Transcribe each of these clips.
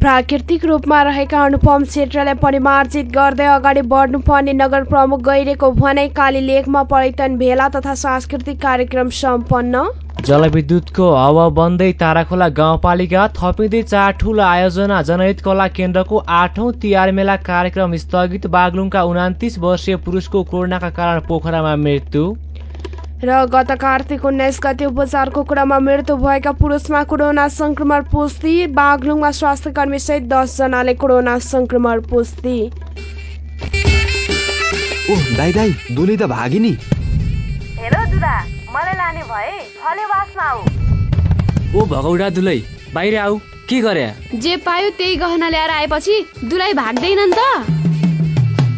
प्राकृतिक रूपमा रहेका अनुपम क्षेत्रलाई परिमार्जित गर्दै अगाडि बढ्नुपर्ने नगर प्रमुख गइरहेको भनाइ काली लेखमा पर्यटन भेला तथा सांस्कृतिक कार्यक्रम सम्पन्न। जलविद्युतको हावा बन्दै ताराखोला गाउँपालिका थपिँदै चार ठुलो आयोजना जनहित कला केन्द्रको आठौँ तिहार मेला कार्यक्रम स्थगित बागलुङका उनातिस वर्षीय पुरुषको कोरोनाका कारण पोखरामा मृत्यु। र गत कार्तिक उन्नाइस गते उपचारको क्रममा मृत्यु भएका पुरुषमा कोरोना संक्रमण पुष्टि बागलुङमा स्वास्थ्य कर्मी सहित दसजनाले कोरोना संक्रमण पुष्टि। ओह दाई दाई दुली त भागी नि हेलो दुदा मलाई लाने भए फलेवासमा आऊ। ओ भगौडा दुलै बाहिर आऊ के गरे? जे पायो त्यही गहना ल्याएर आएपछि दुलाई भाग्दैनन् त।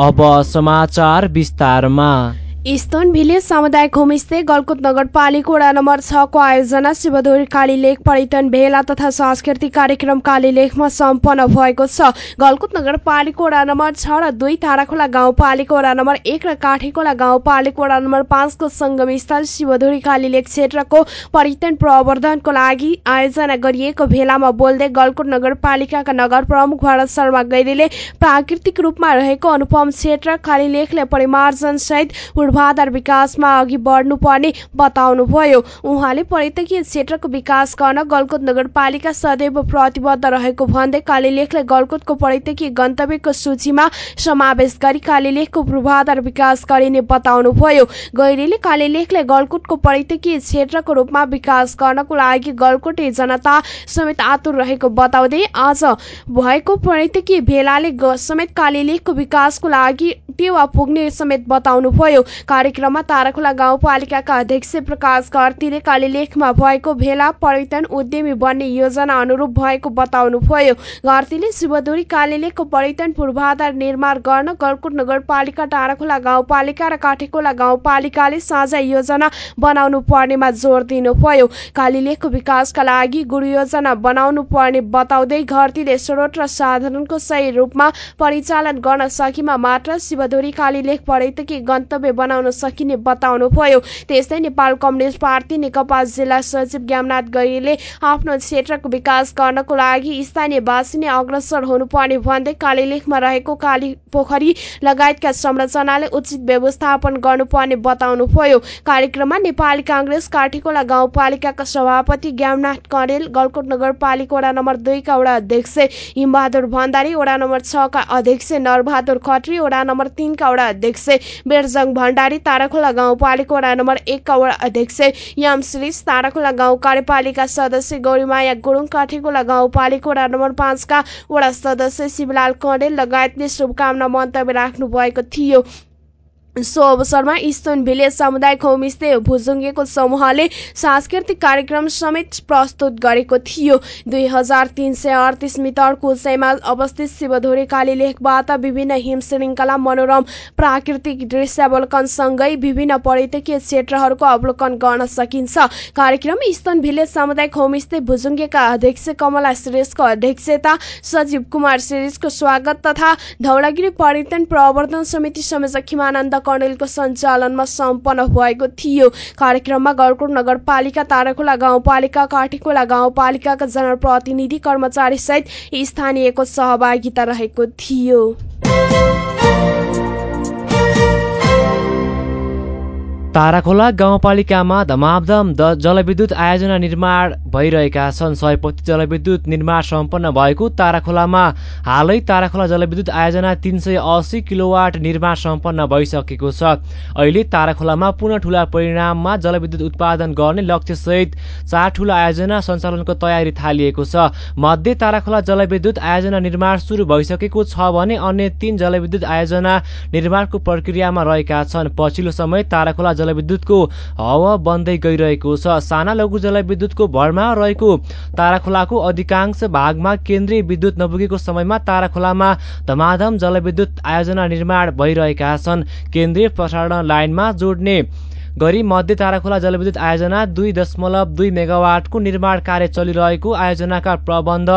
अब समाचार विस्तारमा। इस्टर्न भिलेज सामुदायिक होमस्टे गलकुट नगरपालिका वडा नम्बर छको आयोजना शिवधोरी काली लेक पर्यटन भेला तथा सांस्कृतिक कार्यक्रम काली लेखमा सम्पन्न भएको छ। गलकुट नगरपालिका वडा नम्बर छ र दुई ताराखोला गाउँपालिका वडा नम्बर एक र काठीखोला गाउँपालिका वडा नम्बर पाँचको सङ्गम स्थल शिवधोरी काली लेक क्षेत्रको पर्यटन प्रवर्धनको लागि आयोजना गरिएको भेलामा बोल्दै गलकुट नगरपालिकाका नगर प्रमुख भरत शर्मा गैरीले प्राकृतिक रूपमा रहेको अनुपम क्षेत्र काली लेखलाई परिमार्जन सहित पूर्वाधार विकासमा अघि बढ्नुपर्ने बताउनुभयो। उहाँले पर्यटकीय क्षेत्रको विकास गर्न गलकुट नगरपालिका सदैव प्रतिबद्ध रहेको भन्दै कालीलेखलाई गलकुटको पर्यटकीय गन्तव्यको सूचीमा समावेश गरी कालीलेखको पूर्वाधार विकास गरिने बताउनुभयो। गैरीले कालीलेखलाई गलकुटको पर्यटकीय क्षेत्रको रूपमा विकास गर्नको लागि गलकुटे जनता समेत आतुर रहेको बताउँदै आज भएको पर्यटकीय भेलाले समेत कालीलेखको विकासको लागि टेवा पुग्ने समेत बताउनुभयो। कार्यक्रममा ताराखोला गाउँपालिकाका अध्यक्ष प्रकाश कार्तीले कालीलेखमा भएको भेला पर्यटन उद्यमी बन्ने योजना अनुरूप भएको बताउनुभयो। घरतीले शिवदुरी कालीलेखको पर्यटन पूर्वाधार निर्माण गर्न गलकुट नगरपालिका टाढाखोला गाउँपालिका र काठेकोला गाउँपालिकाले साझा योजना बनाउनु पर्नेमा जोड दिनुभयो। कालीलेखको विकासका लागि गुरु योजना बनाउनु पर्ने बताउँदै घरतीले स्रोत र साधनको सही रूपमा परिचालन गर्न सकेमा मात्र शिवधुरी कालीलेख पर्यटकीय गन्तव्य बनाउन सकिने बताउनुभयो त्यस्तै नेपाल कम्युनिस्ट पार्टी नेकपा जिल्ला सचिव ज्ञाननाथ गैरीले आफ्नो क्षेत्रको विकास गर्नको लागि स्थानीयवासी नै अग्रसर हुनुपर्ने भन्दै कालीलेखमा रहेको काली पोखरी लगायतका संरचनाले उचित व्यवस्थापन गर्नुपर्ने बताउनुभयो कार्यक्रममा नेपाली काङ्ग्रेस काठीकोला गाउँपालिकाका सभापति ज्ञाननाथ करेल गलकोट नगरपालिका वडा नम्बर दुईका वडा अध्यक्ष हिमबहादुर भण्डारी वडा नम्बर छका अध्यक्ष नरबहादुर खत्री वडा नम्बर तिनका वडा अध्यक्ष बेरजङ भण्डारी ताराखोला गाउँपालिका वडा नम्बर एकका वडा अध्यक्ष याम श्रीष ताराखोला गाउँ कार्यपालिका सदस्य गौरीमाया गुरुङ काठीकोला गाउँपालिका वडा नम्बर पाँचका वडा सदस्य शिवलाल कँडेल लगायतले शुभकामना मन्तव्य राख्नु भएको थियो। सो अवसरमा इस्टर्न भिलेज सामुदायिक होमस्टे भुजुङ्गेको समूहले सांस्कृतिक कार्यक्रम समेत प्रस्तुत गरेको थियो। दुई हजार तिन सय अडतिस उचाइमा अवस्थित शिवधुरी कालीलेखबाट विभिन्न हिम श्रृङ्खला मनोरम प्राकृतिक दृश्यावलोकनसँगै विभिन्न पर्यटकीय क्षेत्रहरूको अवलोकन गर्न सकिन्छ। कार्यक्रम इस्टर्न भिलेज सामुदायिक होमस्टे भुजुङ्गेका अध्यक्ष कमला श्रेष्ठको अध्यक्षता सजीव कुमार श्रेष्ठको स्वागत तथा धौलागिरी पर्यटन प्रवर्धन समिति संयोजक खिमानन्द कणेलको सञ्चालनमा सम्पन्न भएको थियो। कार्यक्रममा गौरकोट नगरपालिका ताराखोला गाउँपालिका काठीखोला गाउँपालिकाका जनप्रतिनिधि कर्मचारी सहित स्थानीयको सहभागिता रहेको थियो। ताराखोला गाउँपालिकामा धमाधम द जलविद्युत आयोजना निर्माण भइरहेका छन्। सयपत्ती जलविद्युत निर्माण सम्पन्न भएको ताराखोलामा हालै ताराखोला जलविद्युत आयोजना तिन सय अस्सी किलोवाट निर्माण सम्पन्न भइसकेको छ। अहिले ताराखोलामा पुनः ठुला परिणाममा जलविद्युत उत्पादन गर्ने लक्ष्यसहित चार ठुला आयोजना सञ्चालनको तयारी थालिएको छ। मध्ये ताराखोला जलविद्युत आयोजना निर्माण सुरु भइसकेको छ भने अन्य तीन जलविद्युत आयोजना निर्माणको प्रक्रियामा रहेका छन्। पछिल्लो समय ताराखोला जलविद्युतको हावा बन्दै गइरहेको छ। साना लघु जलविद्युतको भरमा रहेको ताराखोलाको अधिकांश भागमा केन्द्रीय विद्युत नपुगेको समयमा ताराखोलामा धमाधम जलविद्युत आयोजना निर्माण भइरहेका छन्। केन्द्रीय प्रसारण लाइनमा जोड्ने गरी मध्य ताराखोला जलविद्युत आयोजना दुई दशमलव दुई मेगावाटको निर्माण कार्य चलिरहेको आयोजनाका प्रबन्ध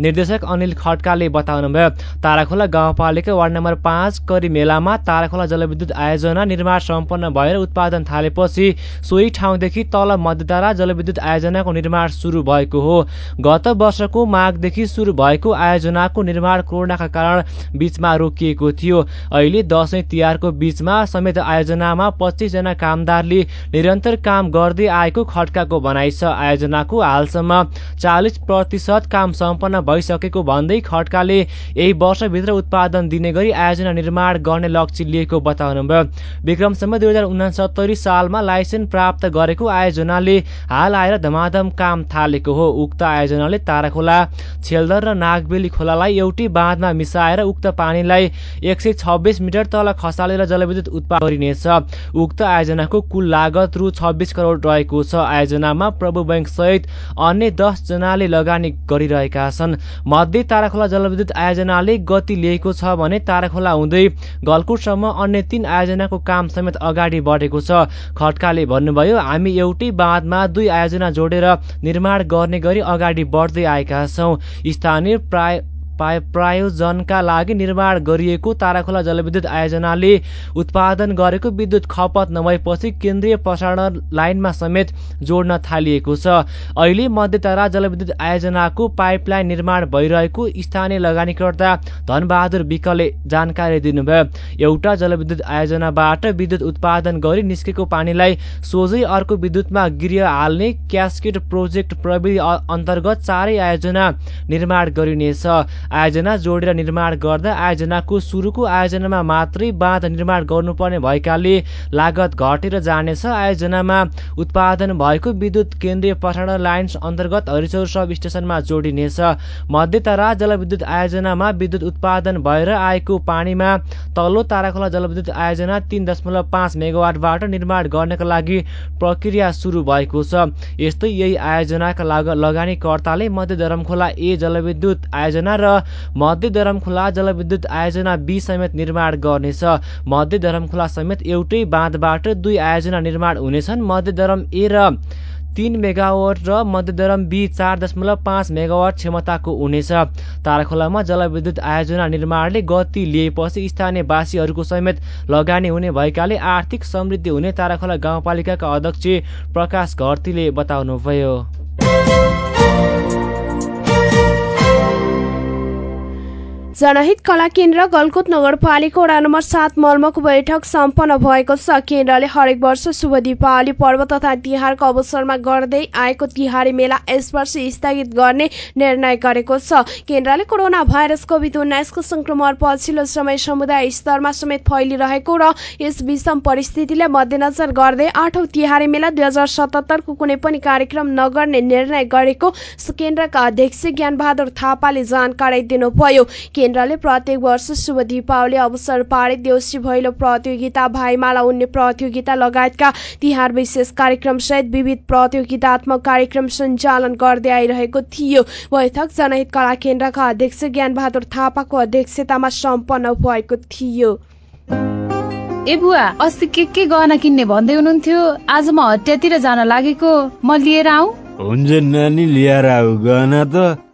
निर्देशक अनिल खड्काले बताउनुभयो। ताराखोला गाउँपालिका वार्ड नम्बर पाँच करी मेलामा ताराखोला जलविद्युत आयोजना निर्माण सम्पन्न भएर उत्पादन थालेपछि सोही ठाउँदेखि तल मध्यतारा जलविद्युत आयोजनाको निर्माण सुरु भएको हो। गत वर्षको माघदेखि सुरु भएको आयोजनाको निर्माण कोरोनाका कारण बीचमा रोकिएको थियो। अहिले दसैँ तिहारको बीचमा समेत आयोजनामा पच्चिसजना कामदार निरन्तर काम गर्दै आएको खड्काको भनाइ छ। आयोजनाको हालसम्म चालिस प्रतिशत काम सम्पन्न भइसकेको भन्दै खड्काले यही वर्षभित्र उत्पादन दिने गरी आयोजना निर्माण गर्ने लक्ष्य लिएको बताउनुभयो। विक्रमसम्म दुई हजार उनासत्तरी सालमा लाइसेन्स प्राप्त गरेको आयोजनाले हाल आएर धमाधम काम थालेको हो। उक्त आयोजनाले ताराखोला छेलदर र नागबेली खोलालाई एउटै बाँधमा मिसाएर उक्त पानीलाई एक सय छब्बिस मिटर तल खसालेर जलविद्युत उत्पादन गरिनेछ। उक्त आयोजनाको कुल लागत रु छब्बिस करोड रहेको छ। आयोजनामा प्रभु बैंक सहित अन्य दस जनाले लगानी गरिरहेका छन्। मध्ये ताराखोला जलविद्युत आयोजनाले गति लिएको छ भने ताराखोला हुँदै गलकुटसम्म अन्य तीन आयोजनाको काम समेत अगाडि बढेको छ। खड्काले भन्नुभयो हामी एउटै बाँधमा दुई आयोजना जोडेर निर्माण गर्ने गरी अगाडि बढ्दै आएका छौँ। स्थानीय प्राय प्रायोजनका लागि निर्माण गरिएको ताराखोला जलविद्युत आयोजनाले उत्पादन गरेको विद्युत खपत नभएपछि केन्द्रीय प्रसारण लाइनमा समेत जोड्न थालिएको छ। अहिले मध्यतारा जलविद्युत आयोजनाको पाइपलाइन निर्माण भइरहेको स्थानीय लगानीकर्ता धनबहादुर विकले जानकारी दिनुभयो। एउटा जलविद्युत आयोजनाबाट विद्युत उत्पादन गरी निस्केको पानीलाई सोझै अर्को विद्युतमा गृह हाल्ने क्यास्केट प्रोजेक्ट प्रविधि अन्तर्गत चारै आयोजना निर्माण गरिनेछ। आयोजना जोडेर निर्माण गर्दा आयोजनाको सुरुको आयोजनामा मात्रै बाँध निर्माण गर्नुपर्ने भएकाले लागत घटेर जानेछ। आयोजनामा उत्पादन भएको विद्युत केन्द्रीय प्रसारण लाइन अन्तर्गत हरिचौर सब स्टेसनमा जोडिनेछ। मध्यतारा जलविद्युत आयोजनामा विद्युत उत्पादन भएर आएको पानीमा तल्लो ताराखोला जलविद्युत आयोजना तीन दशमलव पाँच मेगावाटबाट निर्माण गर्नका लागि प्रक्रिया सुरु भएको छ। यस्तै यही आयोजनाका लगानीकर्ताले मध्य धरमखोला ए जलविद्युत आयोजना र मध्य धरमखोला जलविद्युत आयोजना बी समेत निर्माण गर्नेछ। मध्य धरमखोला समेत एउटै बाँधबाट दुई आयोजना निर्माण हुनेछन्। मध्य धरम ए र तीन मेगावाट र मध्यधरम बी चार दशमलव पाँच मेगावाट क्षमताको हुनेछ। ताराखोलामा जलविद्युत आयोजना निर्माणले गति लिएपछि स्थानीयवासीहरूको समेत लगानी हुने भएकाले आर्थिक समृद्धि हुने ताराखोला गाउँपालिकाका अध्यक्ष प्रकाश घरतीले बताउनुभयो। जनहित कला केन्द्र गलकुट नगरपालिका वडा नम्बर सात मर्मको बैठक सम्पन्न भएको छ। केन्द्रले हरेक वर्ष शुभ दीपावली पर्व तथा तिहारको अवसरमा गर्दै आएको तिहारी मेला यस वर्ष स्थगित गर्ने निर्णय गरेको छ। केन्द्रले कोरोना भाइरस कोभिड उन्नाइसको संक्रमण पछिल्लो समय समुदाय स्तरमा समेत फैलिरहेको र यस विषम परिस्थितिले मध्यनजर गर्दै आठौं तिहारी मेला दुई हजार सतहत्तरको कुनै पनि कार्यक्रम नगर्ने निर्णय गरेको केन्द्रका अध्यक्ष ज्ञानबहादुर थापाले जानकारी दिनुभयो। केन्द्रले प्रत्येक वर्ष शुभ दीपावली अवसर पारित देउसी भैलो प्रतियोगिता भाइमाला उन्ने प्रतियोगिता लगायतका तिहार विशेष कार्यक्रम सहित विविध प्रतियोगितात्मक कार्यक्रम सञ्चालन गर्दै आइरहेको थियो। बैठक जनहित कला केन्द्रका अध्यक्ष ज्ञान बहादुर थापाको अध्यक्षतामा सम्पन्न भएको थियो। ए बुवा अस्ति के के गहना किन्ने भन्दै हुनुहुन्थ्यो? आज म हटियातिर जान लागेको। म लिएर आऊ हुन्छ नानी लिएर आऊ। गहना त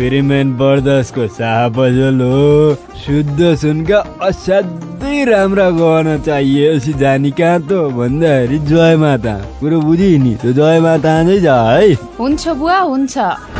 पेरिमेन बर्दसको पसल हो शुद्ध सुनका असाध्यै राम्रा गहना चाहिएपछि जानी कहाँ त भन्दाखेरि जय माता कुरो बुझि नि त्यो जय माता जा है। हुन्छ बुवा हुन्छ।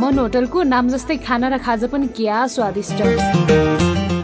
मन होटलको नाम जस्तै खाना र खाजा पनि क्या स्वादिष्ट।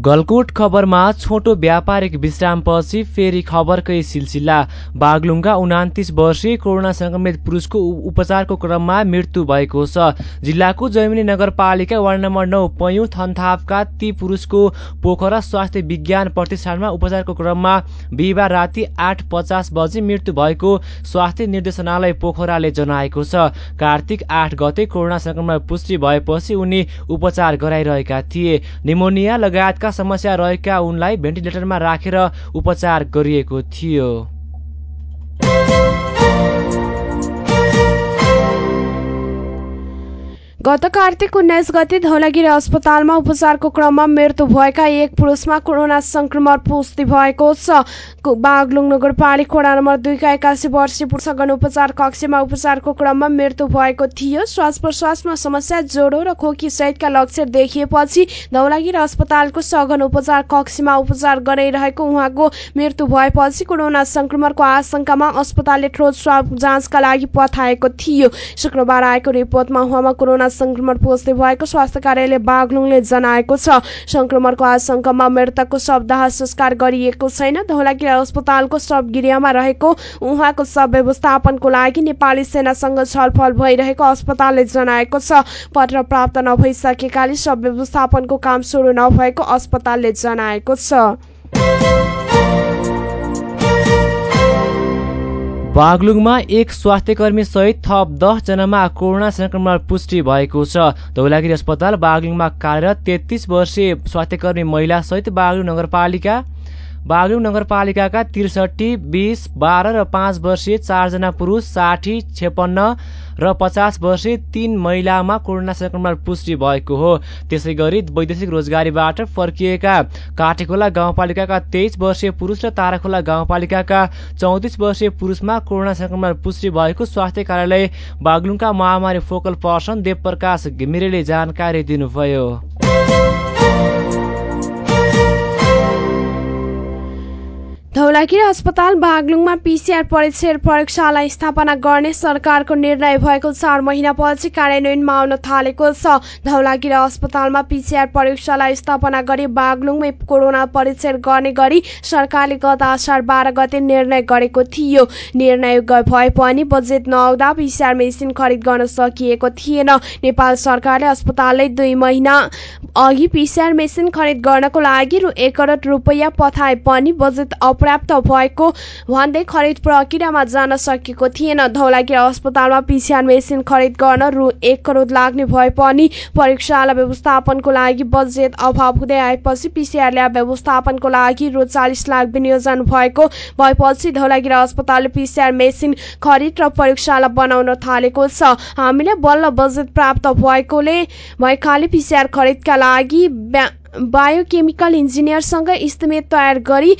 गलकुट खबरमा छोटो व्यापारिक विश्रामपछि फेरि खबरकै सिलसिला। बागलुङका उनातिस वर्षीय कोरोना संक्रमित पुरुषको उपचारको क्रममा मृत्यु भएको छ। जिल्लाको जैमिनी नगरपालिका वार्ड नम्बर नौ पयौँ थन्थापका ती पुरुषको पोखरा स्वास्थ्य विज्ञान प्रतिष्ठानमा उपचारको क्रममा बिहिबार राति आठ पचास बजे मृत्यु भएको स्वास्थ्य निर्देशनालय पोखराले जनाएको छ। कार्तिक आठ गते कोरोना संक्रमण पुष्टि भएपछि उनी उपचार गराइरहेका थिए। निमोनिया लगायतका समस्या रहेका उनलाई भेन्टिलेटरमा राखेर उपचार गरिएको थियो। गत कार्तिक उन्नाइस गते धौलागिरी अस्पतालमा उपचारको क्रममा मृत्यु भएका एक पुरुषमा कोरोना संक्रमण पुष्टि भएको छ। बागलुङ नगरपालिका वडा नम्बर दुईका एकासी वर्षीय पुरुषगण उपचार कक्षमा उपचारको क्रममा मृत्यु भएको थियो। श्वास प्रश्वासमा समस्या ज्वरो र खोकी सहितका लक्षण देखिएपछि धौलागिरी अस्पतालको सघन उपचार कक्षमा उपचार गराइरहेको उहाँको मृत्यु भएपछि कोरोना संक्रमणको आशंकामा अस्पतालले ठोस स्वाब जाँचका लागि पठाएको थियो। शुक्रबार आएको रिपोर्टमा उहाँमा कोरोना संक्रमण पुष्टि भएको स्वास्थ्य कार्यालय बागलुङले जनाएको छ। संक्रमणको आशंकामा मृतकको शवदाह संस्कार गरिएको छैन। धौलागिरी अस्पतालको शवगृहमा रहेको उहाँको शव व्यवस्थापनको लागि नेपाली सेनासँग छलफल भइरहेको अस्पतालले जनाएको छ। पत्र प्राप्त नभइसकेकाले शव व्यवस्थापनको काम सुरु नभएको अस्पतालले जनाएको छ। बागलुङमा एक स्वास्थ्यकर्मी सहित थप दसजनामा कोरोना संक्रमण पुष्टि भएको छ। धौलागिरी अस्पताल बागलुङमा कार्यरत तेत्तिस वर्षीय स्वास्थ्यकर्मी महिला सहित बागलुङ नगरपालिका बागलुङ नगरपालिकाका त्रिसठी बिस बाह्र र पाँच वर्षीय चारजना पुरुष साठी छेपन्न र पचास वर्षीय तीन महिलामा कोरोना संक्रमण पुष्टि भएको हो। त्यसै गरी वैदेशिक रोजगारीबाट फर्किएका काटेखोला गाउँपालिकाका तेइस वर्षीय पुरुष र ताराखोला गाउँपालिकाका चौतिस वर्षीय पुरुषमा कोरोना संक्रमण पुष्टि भएको स्वास्थ्य कार्यालय बागलुङका महामारी फोकल पर्सन देवप्रकाश घिमिरेले जानकारी दिनुभयो। धौलागिरी अस्पताल बागलुङमा पिसिआर परीक्षण प्रयोगशाला स्थापना गर्ने सरकारको निर्णय भएको चार महिनापछि कार्यान्वयनमा आउन थालेको छ। धौलागिरी अस्पतालमा पिसिआर प्रयोगशाला स्थापना गरी बागलुङमै कोरोना परीक्षण गर्ने गरी सरकारले गत असार बाह्र गते निर्णय गरेको थियो। निर्णय भए पनि बजेट नआउँदा पिसिआर मेसिन खरिद गर्न सकिएको थिएन। नेपाल सरकारले अस्पतालले दुई महिना अघि पिसिआर मेसिन खरिद गर्नको लागि एक करोड रुपियाँ पठाए पनि बजेट अपर्याप्त भएको भन्दै खरिद प्रक्रियामा जान सकेको थिएन। धौलागिरी अस्पतालमा पिसिआर मेसिन खरिद गर्न रु एक करोड लाग्ने भए पनि प्रयोगशाला व्यवस्थापनको लागि बजेट अभाव हुँदै आएपछि पिसिआर ल्याब व्यवस्थापनको लागि रु चालिस लाख विनियोजन भएको भएपछि धौलागिरी अस्पतालले पिसिआर मेसिन खरिद र प्रयोगशाला बनाउन थालेको छ। हामीले बल्ल बजेट प्राप्त भएकोले भएकाले पिसिआर खरिदका लागि बायोकेमिकल इन्जिनियरसँग इस्टिमेट तयार गरी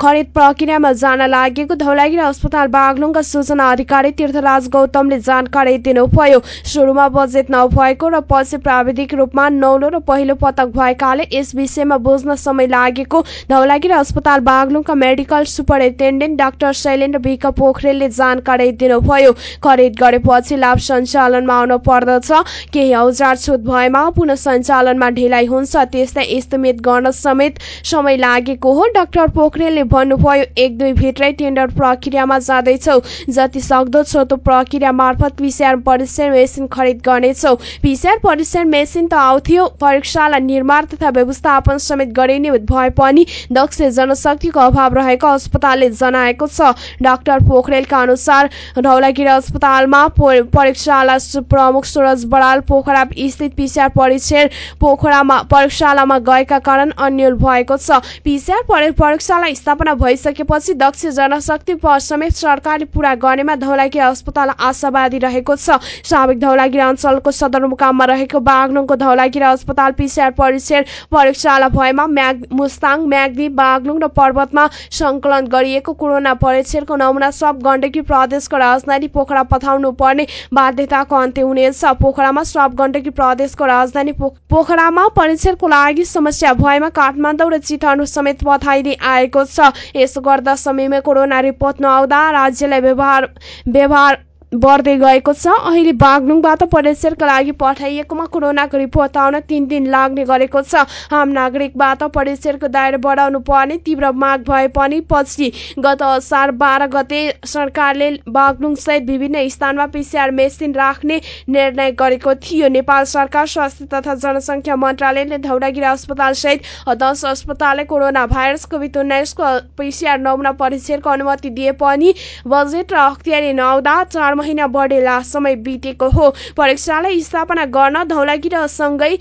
खरिद प्रक्रियामा जान लागेको धौलागिरी अस्पताल बागलुङका सूचना अधिकारी तीर्थराज गौतमले जानकारी दिनुभयो। सुरुमा बजेट नभएको र पछि प्राविधिक रूपमा नौलो र पहिलो पटक भएकाले यस विषयमा बुझ्न समय लागेको धौलागिरी अस्पताल बागलुङका medical superintendent doctor Shailendra Bhik पोखरेलले जानकारी दिनुभयो। खरिद गरेपछि लाभ सञ्चालनमा आउन पर्दछ। केही औजार छुट भएमा पुनः सञ्चालनमा ढिलाइ हुन्छ। त्यस्तै एस्टिमेट गर्न समेत समय लागेको हो। डाक्टर पोखरेलले भन्नुभयो एक दुई भित्रै टेन्डर प्रक्रियामा जाँदैछौ। जति सक्दो छोटो प्रक्रिया मार्फत पिसिआर परीक्षण मेसिन खरिद गर्नेछौ। पिसिआर परीक्षण मेसिन त आउँथ्यो। प्रयोगशाला निर्माण तथा व्यवस्थापन समेत गरिने भए पनि दक्ष जनशक्तिको अभाव रहेको अस्पतालले जनाएको छ। डाक्टर पोखरेलका अनुसार धौलागिरी अस्पतालमा प्रयोगशाला प्रमुख सुरज बडाल पोखरा स्थित पिसिआर परीक्षण पोखरामा प्रयोगशालामा गएका कारण अन्यल भएको छ। पिसिआर प्रयोगशाला स्थापना भइसकेपछि दक्ष जनशक्ति समेत सरकारले पूरा गर्नेमा धौलागिरी अस्पताल आशावादी रहेको छ। साबिक धौलागिरी अञ्चलको सदरमुकाममा रहेको बागलुङको धौलागिरी अस्पताल पिसिआर परीक्षण प्रयोगशाला भएमा म्याग मुस्ताङ म्याग्दी बागलुङ र पर्वतमा संकलन गरिएको कोरोना परीक्षणको नमुना सब गण्डकी प्रदेशको राजधानी पोखरा पठाउनु पर्ने बाध्यताको अन्त्य हुनेछ। पोखरामा सब गण्डकी प्रदेशको राजधानी पोखरामा परीक्षणको लागि समस्या भएमा काठमाडौँ र चितवन समेत पठाइदिए आएको छ। यसो गर्दा समयमा कोरोना रिपोर्ट नआउँदा राज्यलाई व्यवहार व्यवहार बढ्दै गएको छ। अहिले बागलुङबाट परीक्षणका लागि पठाइएकोमा कोरोनाको रिपोर्ट आउन तिन दिन लाग्ने गरेको छ। आम नागरिकबाट परीक्षणको दायरा बढाउनु पर्ने तीव्र माग भए पनि पछि गत असार बाह्र गते सरकारले बागलुङ सहित विभिन्न स्थानमा पिसिआर मेसिन राख्ने निर्णय गरेको थियो। नेपाल सरकार स्वास्थ्य तथा जनसङ्ख्या मन्त्रालयले धौडागिरी अस्पताल सहित दस अस्पतालले कोरोना भाइरस कोभिड उन्नाइसको पिसिआर नमुना परीक्षणको अनुमति दिए पनि बजेट र अख्तियारी नआउँदा चार महिना बढेला समय बितेको हो। प्रयोगशाला स्थापना गर्न धौलागिरीसँगै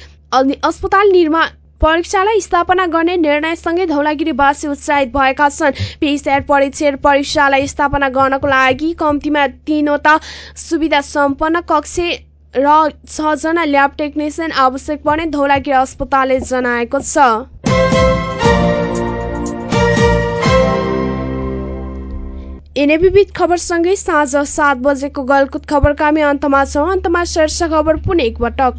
अस्पताल निर्माण परीक्षालाई स्थापना गर्ने निर्णयसँगै धौलागिरीवासी उत्साहित भएका छन्। पिसिआर परीक्षण परीक्षालाई स्थापना गर्नको लागि कम्तीमा तीनवटा सुविधा सम्पन्न कक्ष र छजना ल्याब टेक्निसियन आवश्यक पर्ने धौलागिरी अस्पतालले जनाएको छ। विविध खबरसँगै साँझ सात बजेको गलकुत खबरका हामी अन्तमा छौँ अन्तमा शीर्ष खबर पुनः एकपटक।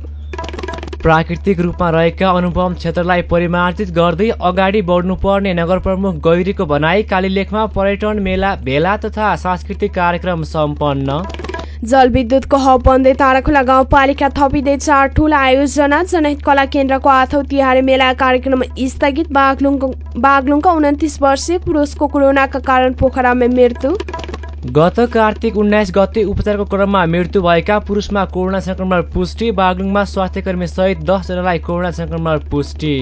प्राकृतिक रूपमा रहेका अनुपम क्षेत्रलाई परिमार्जित गर्दै अगाडि बढ्नुपर्ने नगर प्रमुख गैरीको भनाई कालीलेखमा पर्यटन मेला भेला तथा सांस्कृतिक कार्यक्रम सम्पन्न। जलविद्युतको हब बन्दै ताराखोला गाउँपालिका थपिँदै चार ठुला आयोजना जनहित कला केन्द्रको आठौँ तिहारी मेला कार्यक्रम स्थगित बागलुङको बागलुङका उन्तिस वर्षीय पुरुषको कोरोनाका कारण पोखरामा मृत्यु। गत कार्तिक उन्नाइस गते उपचारको क्रममा मृत्यु भएका पुरुषमा कोरोना संक्रमण पुष्टि बागलुङमा स्वास्थ्यकर्मी सहित दसजनालाई कोरोना संक्रमण पुष्टि।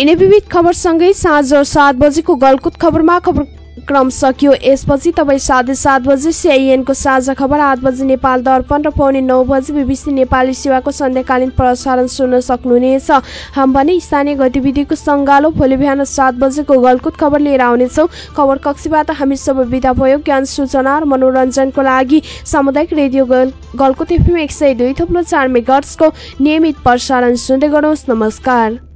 यिनै विविध खबरसँगै साँझ सात बजेको गलकुत खबरमा खबर क्रम सकियो। यसपछि तपाईँ साढे सात बजे सिआइएनको साझा खबर आठ बजे नेपाल दर्पण र पौने नौ बजे बिबिसी नेपाली सेवाको सन्ध्याकालीन प्रसारण सुन्न सक्नुहुनेछ। हम भने स्थानीय गतिविधिको सङ्गालो भोलि बिहान सात बजेको गलकुत खबर लिएर आउनेछौँ। खबर कक्षीबाट हामी सबै विधा भयो। ज्ञान सूचना र मनोरञ्जनको लागि सामुदायिक रेडियो गल गलकुत एफएम एक सय दुई थुप्रो चार मेगर्सको नियमित प्रसारण सुन्दै गर्नुहोस्। नमस्कार।